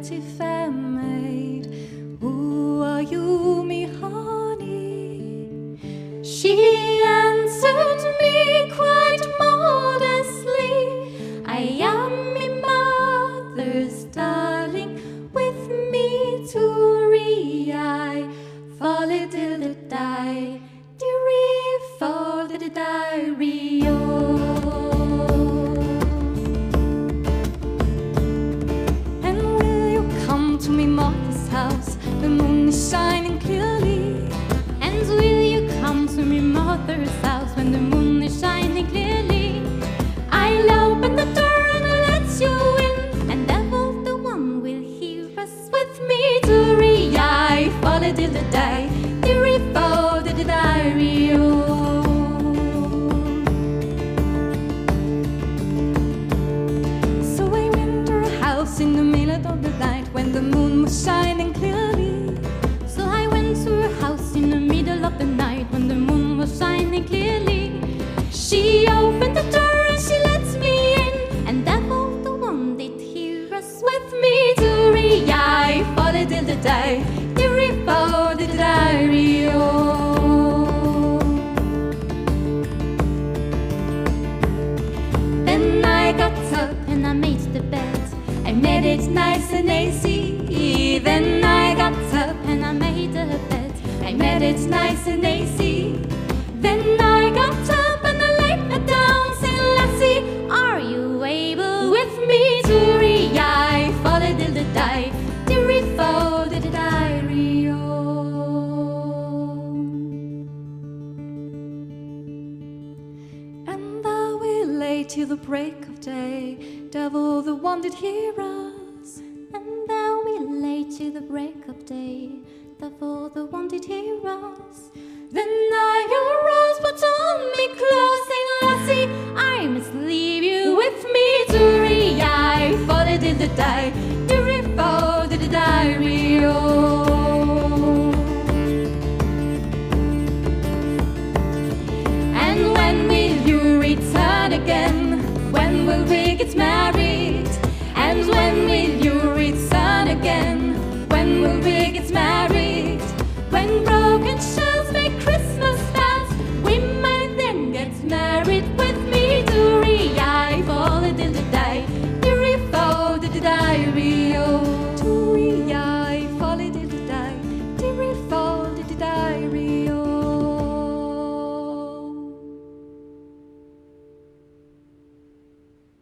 pretty fair maid. Who are you, me honey? She answered me quite modestly. I am me mother's darling. With me to re I folly till the die. Deary fall the diary. And shining clearly. And will you come to me, mother's day, the refold the diary. Then I got up and I made the bed. I made it nice and easy. Then I got up and I made the bed. I made it nice and easy. Till the break of day. Devil, the one did hear us. And I will lay till the break of day. Devil, the one did hear us. Then I arose, put on me clothes, saying, Lassie, I must leave you with me to re I followed in the day, When will married? When broken shells make Christmas dance, we might then get married with me to re I fall in the day, to refold the diary, oh, to re